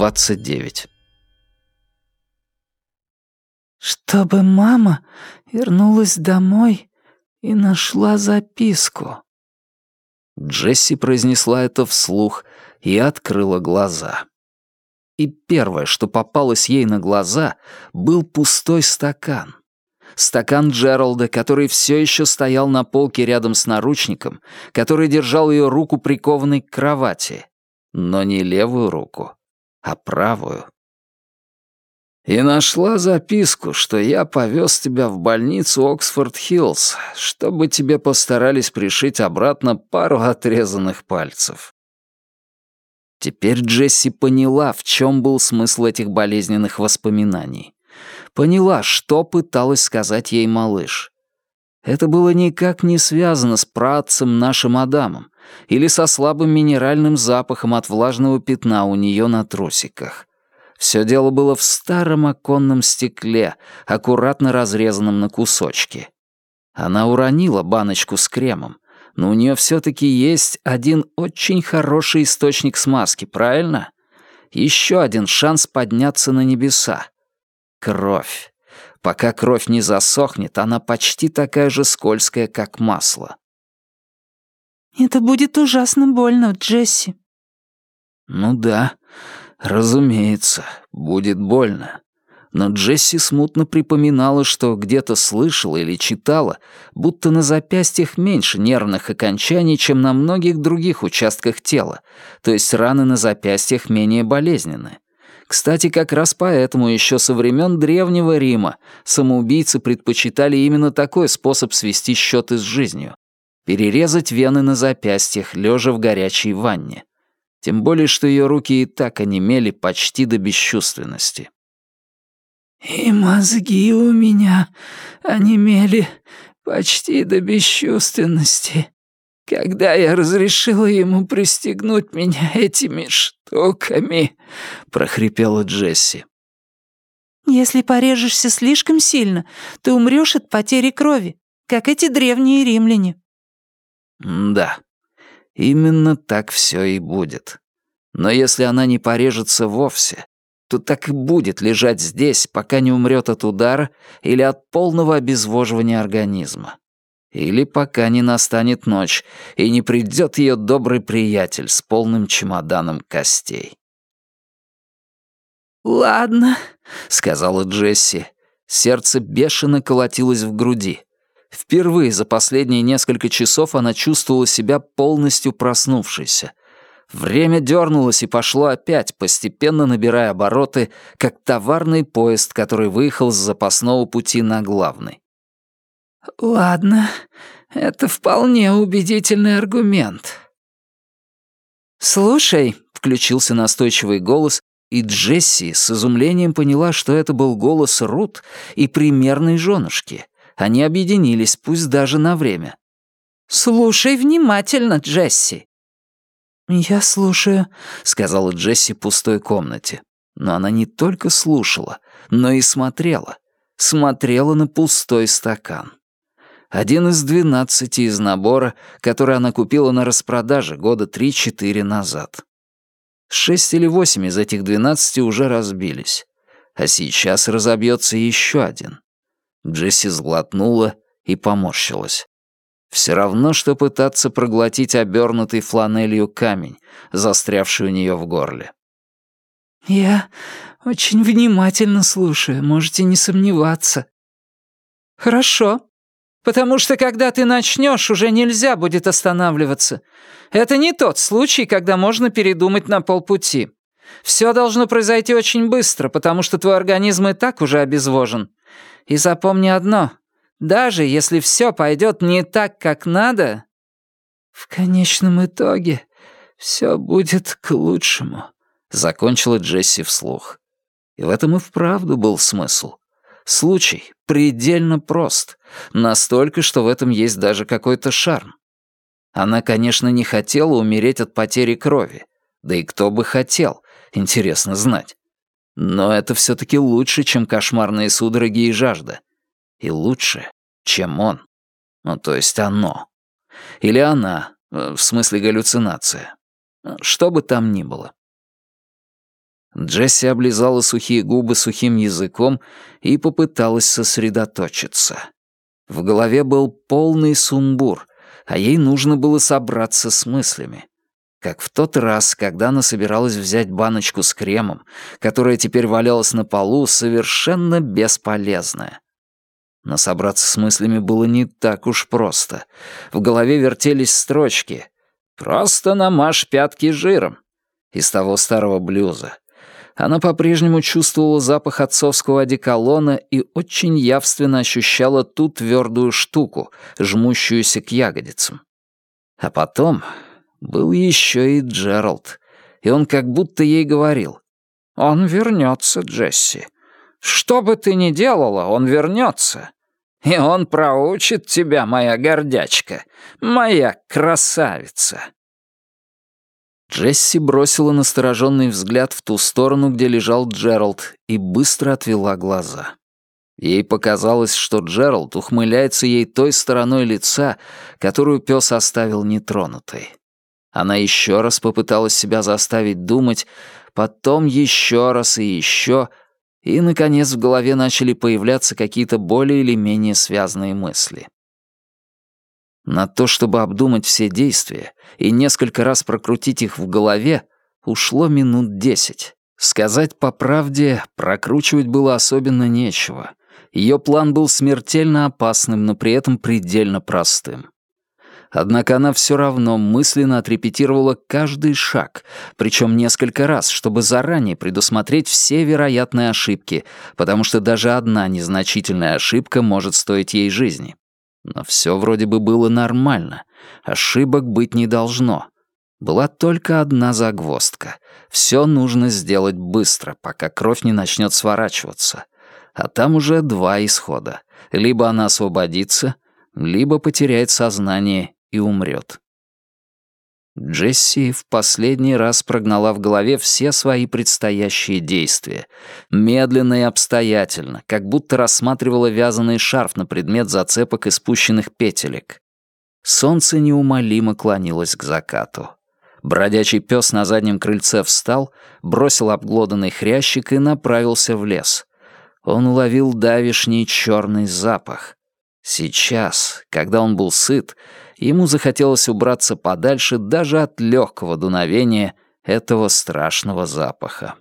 29. «Чтобы мама вернулась домой и нашла записку». Джесси произнесла это вслух и открыла глаза. И первое, что попалось ей на глаза, был пустой стакан. Стакан Джералда, который все еще стоял на полке рядом с наручником, который держал ее руку прикованной к кровати. Но не левую руку, а правую. И нашла записку, что я повез тебя в больницу Оксфорд-Хиллз, чтобы тебе постарались пришить обратно пару отрезанных пальцев. Теперь Джесси поняла, в чем был смысл этих болезненных воспоминаний. Поняла, что пыталась сказать ей малыш. Это было никак не связано с працем нашим Адамом или со слабым минеральным запахом от влажного пятна у нее на трусиках. Все дело было в старом оконном стекле, аккуратно разрезанном на кусочки. Она уронила баночку с кремом, но у нее все-таки есть один очень хороший источник смазки, правильно? Еще один шанс подняться на небеса. Кровь. Пока кровь не засохнет, она почти такая же скользкая, как масло. «Это будет ужасно больно, Джесси». «Ну да, Разумеется, будет больно. Но Джесси смутно припоминала, что где-то слышала или читала, будто на запястьях меньше нервных окончаний, чем на многих других участках тела, то есть раны на запястьях менее болезненны. Кстати, как раз поэтому еще со времен Древнего Рима самоубийцы предпочитали именно такой способ свести счеты с жизнью — перерезать вены на запястьях, лежа в горячей ванне. Тем более, что ее руки и так онемели почти до бесчувственности. «И мозги у меня онемели почти до бесчувственности, когда я разрешила ему пристегнуть меня этими штуками», — прохрипела Джесси. «Если порежешься слишком сильно, ты умрешь от потери крови, как эти древние римляне». «Да, Именно так все и будет. Но если она не порежется вовсе, то так и будет лежать здесь, пока не умрет от удара или от полного обезвоживания организма. Или пока не настанет ночь и не придет ее добрый приятель с полным чемоданом костей. «Ладно», — сказала Джесси. Сердце бешено колотилось в груди. Впервые за последние несколько часов она чувствовала себя полностью проснувшейся. Время дернулось и пошло опять, постепенно набирая обороты, как товарный поезд, который выехал с запасного пути на главный. «Ладно, это вполне убедительный аргумент». «Слушай», — включился настойчивый голос, и Джесси с изумлением поняла, что это был голос Рут и примерной женушки. Они объединились, пусть даже на время. «Слушай внимательно, Джесси». «Я слушаю», — сказала Джесси в пустой комнате. Но она не только слушала, но и смотрела. Смотрела на пустой стакан. Один из двенадцати из набора, который она купила на распродаже года три-четыре назад. Шесть или восемь из этих двенадцати уже разбились. А сейчас разобьется еще один. Джесси сглотнула и поморщилась. Все равно, что пытаться проглотить обернутый фланелью камень, застрявший у нее в горле. «Я очень внимательно слушаю, можете не сомневаться». «Хорошо, потому что когда ты начнешь, уже нельзя будет останавливаться. Это не тот случай, когда можно передумать на полпути. Все должно произойти очень быстро, потому что твой организм и так уже обезвожен. И запомни одно. Даже если все пойдет не так, как надо, в конечном итоге все будет к лучшему», — закончила Джесси вслух. И в этом и вправду был смысл. Случай предельно прост, настолько, что в этом есть даже какой-то шарм. Она, конечно, не хотела умереть от потери крови. Да и кто бы хотел, интересно знать. Но это все-таки лучше, чем кошмарные судороги и жажда. И лучше, чем он. Ну, то есть оно. Или она, э, в смысле галлюцинация. Что бы там ни было. Джесси облизала сухие губы сухим языком и попыталась сосредоточиться. В голове был полный сумбур, а ей нужно было собраться с мыслями. Как в тот раз, когда она собиралась взять баночку с кремом, которая теперь валялась на полу, совершенно бесполезная. Но собраться с мыслями было не так уж просто. В голове вертелись строчки. «Просто намажь пятки жиром» из того старого блюза. Она по-прежнему чувствовала запах отцовского одеколона и очень явственно ощущала ту твердую штуку, жмущуюся к ягодицам. А потом был еще и Джеральд, и он как будто ей говорил. «Он вернется, Джесси. Что бы ты ни делала, он вернется. И он проучит тебя, моя гордячка, моя красавица». Джесси бросила настороженный взгляд в ту сторону, где лежал Джеральд, и быстро отвела глаза. Ей показалось, что Джеральд ухмыляется ей той стороной лица, которую пес оставил нетронутой. Она еще раз попыталась себя заставить думать, потом еще раз и еще, и, наконец, в голове начали появляться какие-то более или менее связанные мысли. На то, чтобы обдумать все действия и несколько раз прокрутить их в голове, ушло минут десять. Сказать по правде, прокручивать было особенно нечего. Ее план был смертельно опасным, но при этом предельно простым. Однако она все равно мысленно отрепетировала каждый шаг, причем несколько раз, чтобы заранее предусмотреть все вероятные ошибки, потому что даже одна незначительная ошибка может стоить ей жизни. Но все вроде бы было нормально. Ошибок быть не должно. Была только одна загвоздка. Все нужно сделать быстро, пока кровь не начнет сворачиваться. А там уже два исхода. Либо она освободится, либо потеряет сознание и умрет. Джесси в последний раз прогнала в голове все свои предстоящие действия. Медленно и обстоятельно, как будто рассматривала вязаный шарф на предмет зацепок и спущенных петелек. Солнце неумолимо клонилось к закату. Бродячий пес на заднем крыльце встал, бросил обглоданный хрящик и направился в лес. Он уловил давишний черный запах. Сейчас, когда он был сыт, ему захотелось убраться подальше даже от легкого дуновения этого страшного запаха.